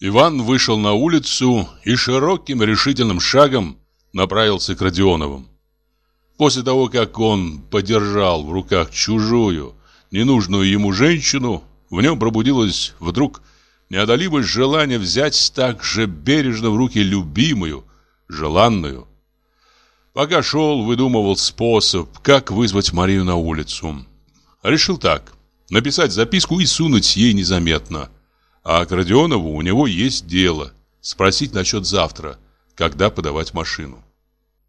Иван вышел на улицу и широким решительным шагом направился к Родионовым. После того, как он подержал в руках чужую, ненужную ему женщину, в нем пробудилось вдруг неодолимое желание взять так же бережно в руки любимую, желанную. Пока шел, выдумывал способ, как вызвать Марию на улицу. Решил так, написать записку и сунуть ей незаметно. А к Родионову у него есть дело, спросить насчет завтра, когда подавать машину.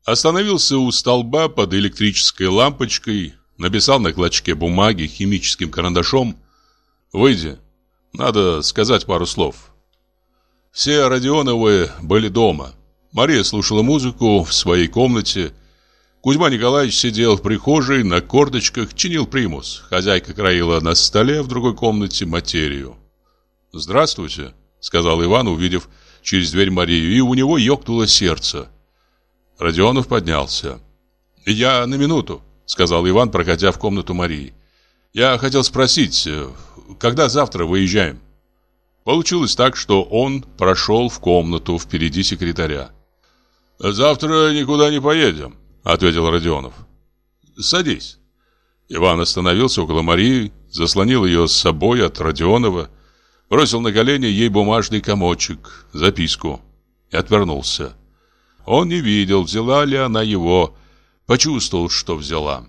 Остановился у столба под электрической лампочкой, написал на клочке бумаги химическим карандашом «Выйди, надо сказать пару слов». Все Родионовы были дома. Мария слушала музыку в своей комнате. Кузьма Николаевич сидел в прихожей на корточках, чинил примус. Хозяйка краила на столе в другой комнате материю. «Здравствуйте», — сказал Иван, увидев через дверь Марию, и у него ёкнуло сердце. Родионов поднялся. «Я на минуту», — сказал Иван, проходя в комнату Марии. «Я хотел спросить, когда завтра выезжаем?» Получилось так, что он прошел в комнату впереди секретаря. «Завтра никуда не поедем», — ответил Родионов. «Садись». Иван остановился около Марии, заслонил ее с собой от Родионова, бросил на колени ей бумажный комочек, записку и отвернулся. Он не видел, взяла ли она его, почувствовал, что взяла.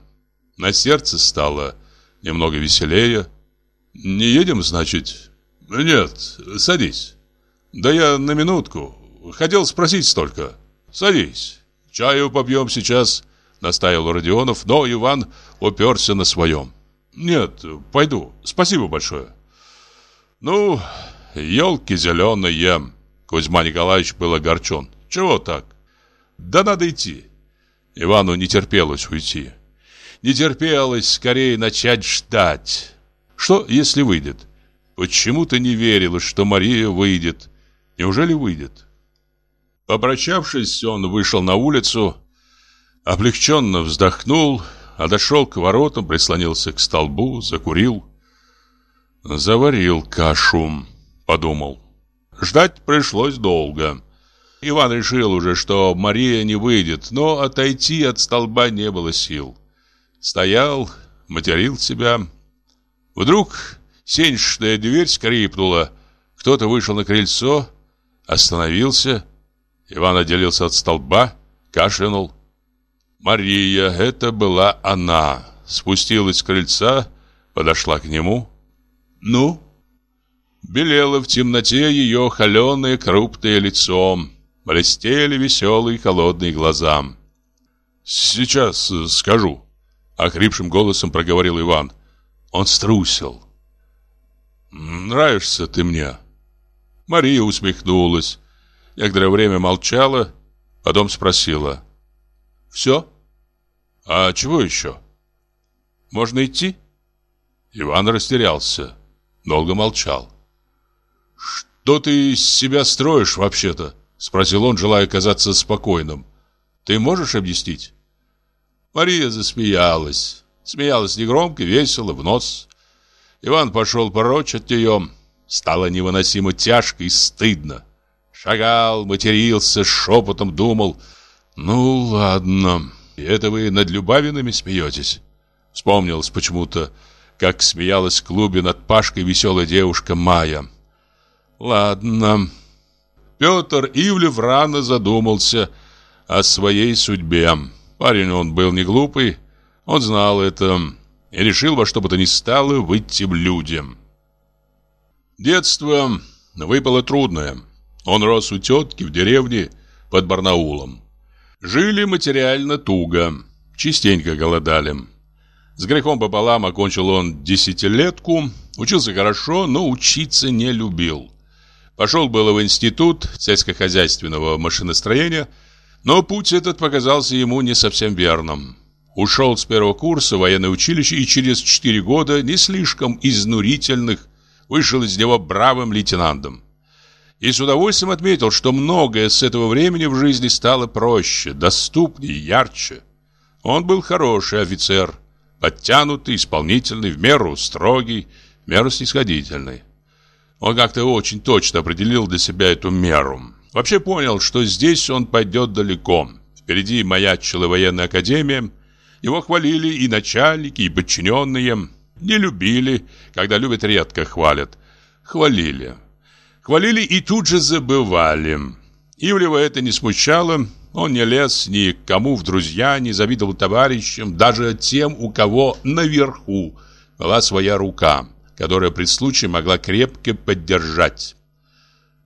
На сердце стало немного веселее. «Не едем, значит?» «Нет, садись». «Да я на минутку. Хотел спросить столько». «Садись. Чаю попьем сейчас», — настаивал Родионов, но Иван уперся на своем. «Нет, пойду. Спасибо большое». «Ну, елки зеленые». Кузьма Николаевич был огорчен. «Чего так?» Да надо идти. Ивану не терпелось уйти. Не терпелось скорее начать ждать. Что, если выйдет? Почему-то не верилось, что Мария выйдет. Неужели выйдет? Попрощавшись, он вышел на улицу, облегченно вздохнул, отошел к воротам, прислонился к столбу, закурил. «Заварил кашу», — подумал. Ждать пришлось долго. Иван решил уже, что Мария не выйдет, но отойти от столба не было сил. Стоял, материл себя. Вдруг сенечная дверь скрипнула. Кто-то вышел на крыльцо, остановился. Иван отделился от столба, кашлянул. Мария, это была она. Спустилась с крыльца, подошла к нему. «Ну?» Белело в темноте ее холеное крупное лицо блестели веселые холодные глаза. «Сейчас э, скажу», — охрипшим голосом проговорил Иван. Он струсил. «Нравишься ты мне». Мария усмехнулась. Некоторое время молчала, потом спросила. «Все? А чего еще? Можно идти?» Иван растерялся, долго молчал. «Что ты из себя строишь вообще-то?» Спросил он, желая казаться спокойным. Ты можешь объяснить? Мария засмеялась. Смеялась негромко, весело, в нос. Иван пошел прочь от нее. Стало невыносимо тяжко и стыдно. Шагал, матерился, шепотом думал. «Ну, ладно, это вы над Любавинами смеетесь?» Вспомнилось почему-то, как смеялась в клубе над Пашкой веселая девушка Майя. «Ладно, Петр Ивлев рано задумался о своей судьбе. Парень он был не глупый, он знал это и решил во что бы то ни стало выйти в люди. Детство выпало трудное. Он рос у тетки в деревне под Барнаулом. Жили материально туго, частенько голодали. С грехом пополам окончил он десятилетку, учился хорошо, но учиться не любил. Пошел было в институт сельскохозяйственного машиностроения, но путь этот показался ему не совсем верным. Ушел с первого курса в военное училище и через 4 года, не слишком изнурительных, вышел из него бравым лейтенантом. И с удовольствием отметил, что многое с этого времени в жизни стало проще, доступнее, ярче. Он был хороший офицер, подтянутый, исполнительный, в меру строгий, в меру снисходительный. Он как-то очень точно определил для себя эту меру. Вообще понял, что здесь он пойдет далеко. Впереди маячила военная академия. Его хвалили и начальники, и подчиненные. Не любили, когда любят редко хвалят. Хвалили. Хвалили и тут же забывали. Ивлева это не смущало. Он не лез ни к кому в друзья, не завидовал товарищам, даже тем, у кого наверху была своя рука, которая при случае могла крепко поддержать.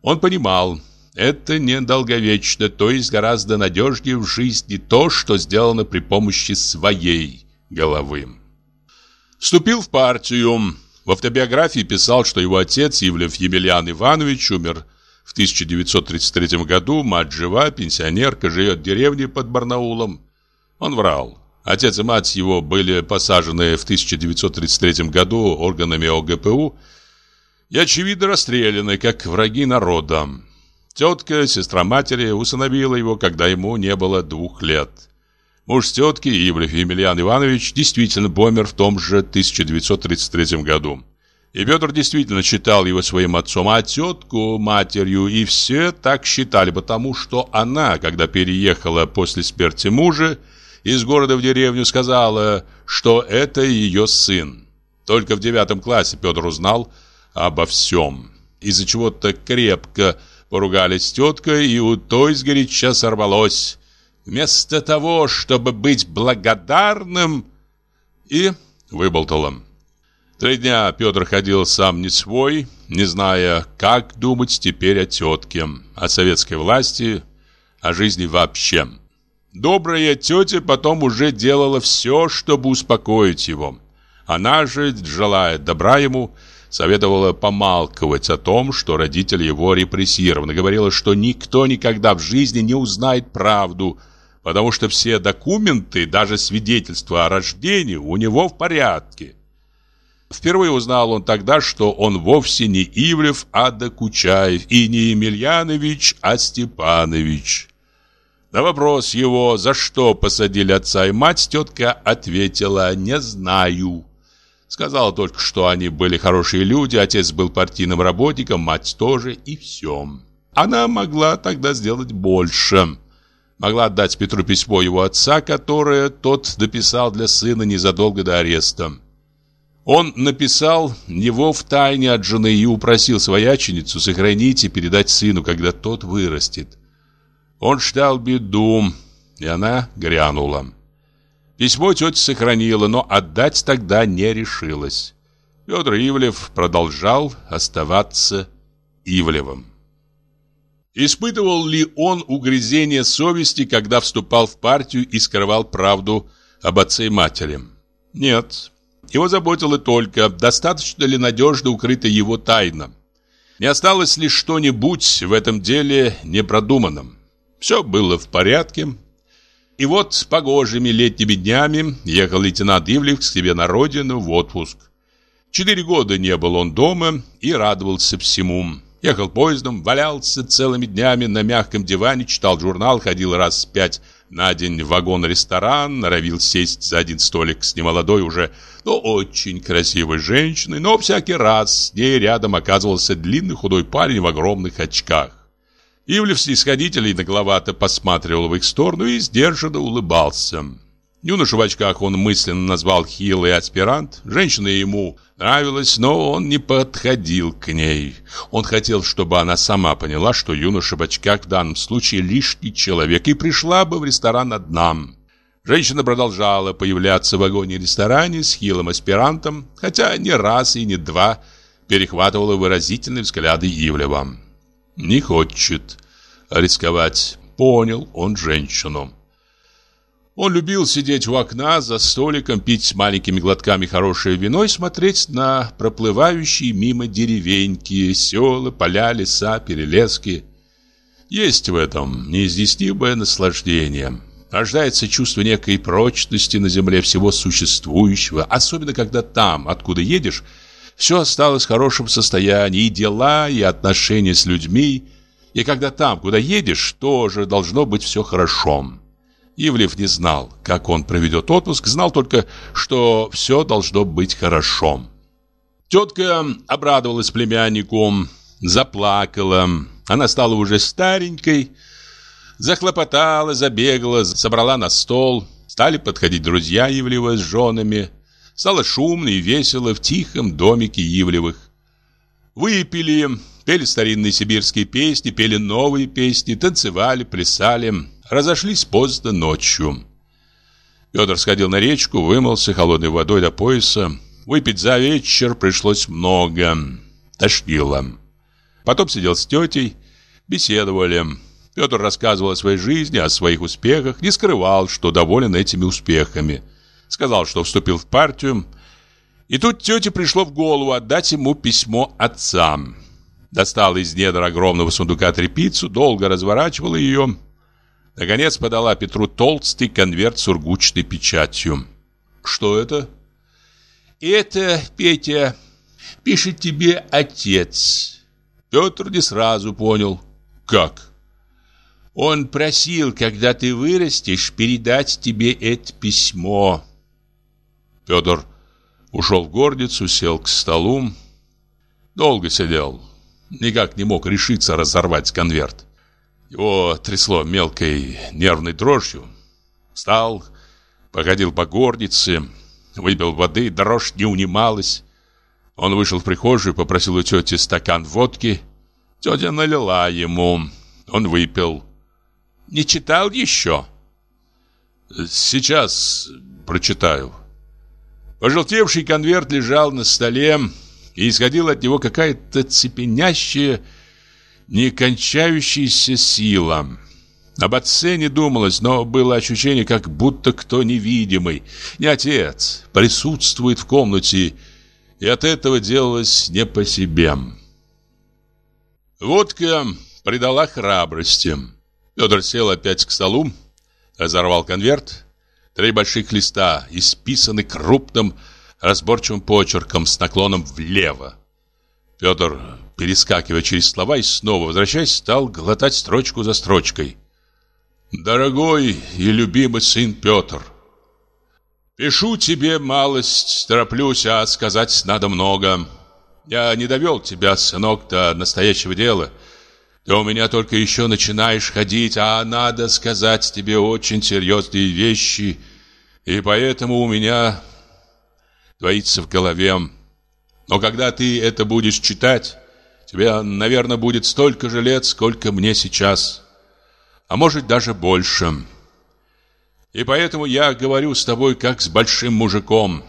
Он понимал, это недолговечно, то есть гораздо надежнее в жизни то, что сделано при помощи своей головы. Вступил в партию. В автобиографии писал, что его отец, Ивлев Емельян Иванович, умер в 1933 году, мать жива, пенсионерка, живет в деревне под Барнаулом. Он врал. Отец и мать его были посажены в 1933 году органами ОГПУ и, очевидно, расстреляны, как враги народа. Тетка, сестра матери, усыновила его, когда ему не было двух лет. Муж тетки, Ивлев Емельян Иванович, действительно помер в том же 1933 году. И Петр действительно считал его своим отцом, а тетку матерью, и все так считали, потому что она, когда переехала после смерти мужа из города в деревню, сказала, что это ее сын. Только в девятом классе Петр узнал обо всем, из-за чего-то крепко Поругались с теткой, и у той сгоряча сорвалось. Вместо того, чтобы быть благодарным, и выболтала. Три дня Петр ходил сам не свой, не зная, как думать теперь о тетке, о советской власти, о жизни вообще. Добрая тетя потом уже делала все, чтобы успокоить его. Она же, желая добра ему, советовала помалковать о том, что родители его репрессированы. Говорила, что никто никогда в жизни не узнает правду, потому что все документы, даже свидетельства о рождении, у него в порядке. Впервые узнал он тогда, что он вовсе не Ивлев, а Докучаев, и не Емельянович, а Степанович. На вопрос его, за что посадили отца и мать, тетка ответила «не знаю». Сказала только, что они были хорошие люди, отец был партийным работником, мать тоже, и все. Она могла тогда сделать больше. Могла отдать Петру письмо его отца, которое тот дописал для сына незадолго до ареста. Он написал его в тайне от жены и упросил свояченицу сохранить и передать сыну, когда тот вырастет. Он ждал беду, и она грянула. Письмо тетя сохранила, но отдать тогда не решилась. Петр Ивлев продолжал оставаться Ивлевым. Испытывал ли он угрызение совести, когда вступал в партию и скрывал правду об отце и матери? Нет. Его заботило только, достаточно ли надежно укрыта его тайна. Не осталось ли что-нибудь в этом деле непродуманным? Все было в порядке, и вот с погожими летними днями ехал лейтенант Ивлев к себе на родину в отпуск. Четыре года не был он дома и радовался всему. Ехал поездом, валялся целыми днями на мягком диване, читал журнал, ходил раз пять на день в вагон-ресторан, норовил сесть за один столик с немолодой уже, но очень красивой женщиной, но всякий раз с ней рядом оказывался длинный худой парень в огромных очках. Ивлев снисходительно и нагловато посматривал в их сторону и сдержанно улыбался. Юношу в очках он мысленно назвал хилый аспирант. Женщина ему нравилась, но он не подходил к ней. Он хотел, чтобы она сама поняла, что юноша в очках в данном случае лишний человек, и пришла бы в ресторан одна. Женщина продолжала появляться в вагоне-ресторане с хилым аспирантом, хотя не раз и не два перехватывала выразительные взгляды Ивлева. «Не хочет рисковать. Понял он женщину. Он любил сидеть у окна за столиком, пить маленькими глотками хорошее вино и смотреть на проплывающие мимо деревеньки, села, поля, леса, перелески. Есть в этом неизъяснимое наслаждение. Рождается чувство некой прочности на земле всего существующего, особенно когда там, откуда едешь, все осталось в хорошем состоянии, и дела, и отношения с людьми – и когда там, куда едешь, тоже должно быть все хорошо. Ивлев не знал, как он проведет отпуск, знал только, что все должно быть хорошо. Тетка обрадовалась племяннику, заплакала. Она стала уже старенькой, захлопотала, забегала, собрала на стол. Стали подходить друзья Ивлева с женами. Стало шумно и весело в тихом домике Ивлевых. Выпили, пели старинные сибирские песни, пели новые песни, танцевали, плясали, разошлись поздно ночью. Петр сходил на речку, вымылся холодной водой до пояса. Выпить за вечер пришлось много. Тошнило. Потом сидел с тетей, беседовали. Петр рассказывал о своей жизни, о своих успехах, не скрывал, что доволен этими успехами. Сказал, что вступил в партию. И тут тете пришло в голову отдать ему письмо отцам. Достала из недр огромного сундука тряпицу, долго разворачивала ее. Наконец подала Петру толстый конверт с ургучной печатью. «Что это?» «Это, Петя, пишет тебе отец». Петр не сразу понял. «Как?» «Он просил, когда ты вырастешь, передать тебе это письмо». Петр ушел в горницу, сел к столу. Долго сидел, никак не мог решиться разорвать конверт. Его трясло мелкой нервной дрожью. Встал, походил по горнице, выпил воды, дрожь не унималась. Он вышел в прихожую, попросил у тети стакан водки. Тетя налила ему. Он выпил. «Не читал еще?» «Сейчас прочитаю». Пожелтевший конверт лежал на столе, и исходила от него какая-то цепенящая, некончающаяся сила. Об отце не думалось, но было ощущение, как будто кто невидимый, не отец, присутствует в комнате, и от этого делалось не по себе. Водка придала храбрости. Петр сел опять к столу, разорвал конверт. Три больших листа, исписаны крупным, разборчивым почерком с наклоном влево. Петр перескакивая через слова и снова возвращаясь, стал глотать строчку за строчкой. «Дорогой и любимый сын Петр, пишу тебе малость, тороплюсь, а сказать надо много. Я не довел тебя, сынок, до настоящего дела. Ты у меня только еще начинаешь ходить, а надо сказать тебе очень серьезные вещи, и поэтому у меня творится в голове. Но когда ты это будешь читать, Тебе, наверное, будет столько же лет, сколько мне сейчас. А может, даже больше. И поэтому я говорю с тобой, как с большим мужиком.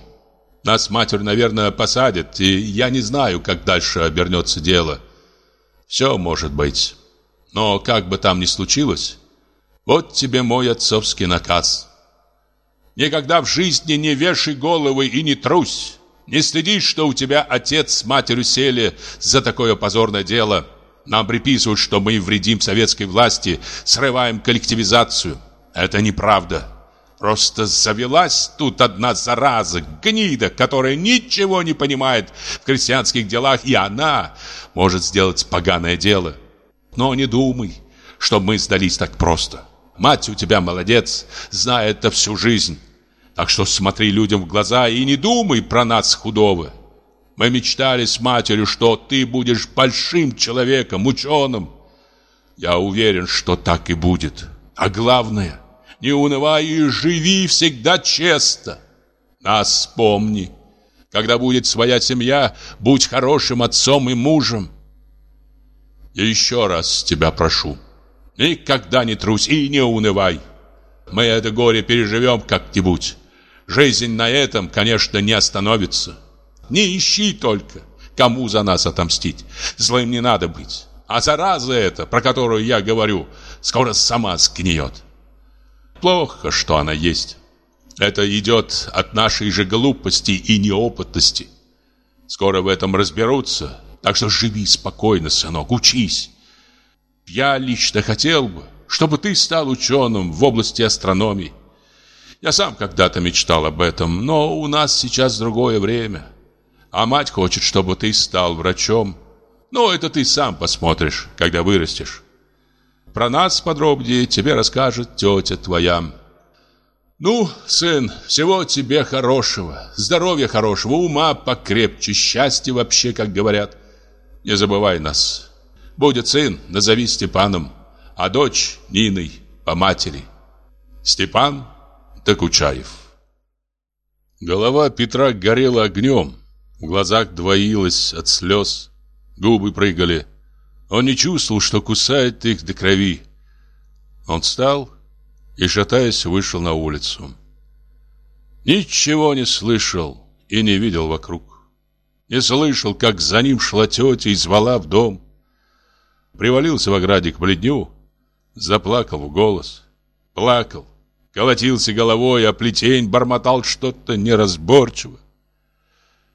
Нас матерь, наверное, посадит, и я не знаю, как дальше обернется дело. Все может быть. Но как бы там ни случилось, вот тебе мой отцовский наказ. Никогда в жизни не вешай головы и не трусь. Не следишь, что у тебя отец с матерью сели за такое позорное дело. Нам приписывают, что мы вредим советской власти, срываем коллективизацию. Это неправда. Просто завелась тут одна зараза, гнида, которая ничего не понимает в крестьянских делах, и она может сделать поганое дело. Но не думай, что мы сдались так просто. Мать у тебя молодец, знает это всю жизнь. Так что смотри людям в глаза и не думай про нас худого. Мы мечтали с матерью, что ты будешь большим человеком, ученым. Я уверен, что так и будет. А главное, не унывай и живи всегда честно. Нас помни. Когда будет своя семья, будь хорошим отцом и мужем. Я еще раз тебя прошу. Никогда не трусь и не унывай. Мы это горе переживем как-нибудь. Жизнь на этом, конечно, не остановится. Не ищи только, кому за нас отомстить. Злым не надо быть. А зараза эта, про которую я говорю, скоро сама сгниет. Плохо, что она есть. Это идет от нашей же глупости и неопытности. Скоро в этом разберутся, так что живи спокойно, сынок, учись. Я лично хотел бы, чтобы ты стал ученым в области астрономии. Я сам когда-то мечтал об этом, но у нас сейчас другое время. А мать хочет, чтобы ты стал врачом. Но это ты сам посмотришь, когда вырастешь. Про нас подробнее тебе расскажет тетя твоя. Ну, сын, всего тебе хорошего, здоровья хорошего, ума покрепче, счастья вообще, как говорят. Не забывай нас. Будет сын, назови Степаном, а дочь Ниной по матери. Степан Докучаев. Голова Петра горела огнем, в глазах двоилась от слез, губы прыгали. Он не чувствовал, что кусает их до крови. Он встал и, шатаясь, вышел на улицу. Ничего не слышал и не видел вокруг. Не слышал, как за ним шла тетя и звала в дом. Привалился в ограде к бледню, заплакал в голос. Плакал, колотился головой, а плетень бормотал что-то неразборчиво.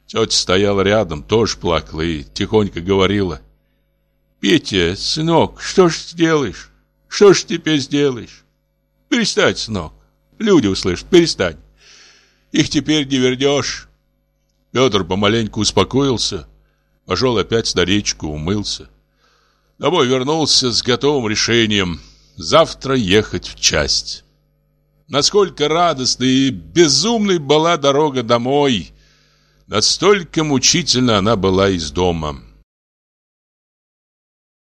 Тетя стояла рядом, тоже плакала и тихонько говорила. «Петя, сынок, что ж сделаешь? Что ж теперь сделаешь? Перестань, сынок. Люди услышат, перестань. Их теперь не вернешь». Петр помаленьку успокоился, пошел опять на речку, умылся. Домой вернулся с готовым решением завтра ехать в часть. Насколько радостной и безумной была дорога домой, настолько мучительно она была из дома.